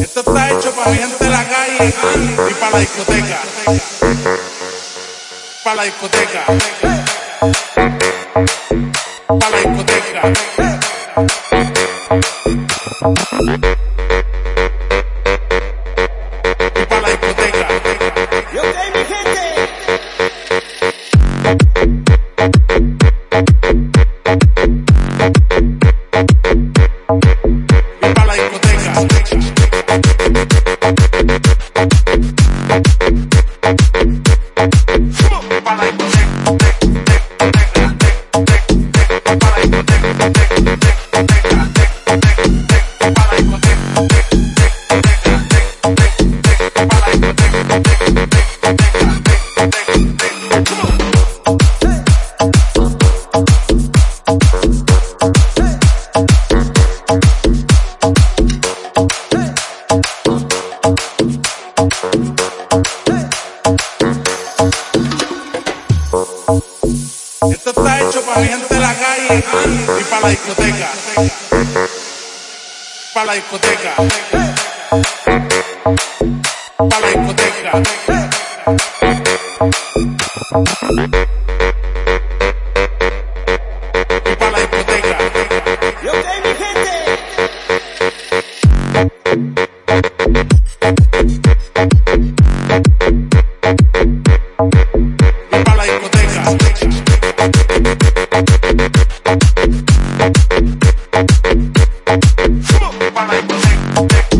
Esto está hecho para de la calle y para la discoteca. Para la discoteca. Para la discoteca. Thanks. Esto está hecho para mi gente de la calle y para la discoteca. Para la discoteca. Para la discoteca. Hey!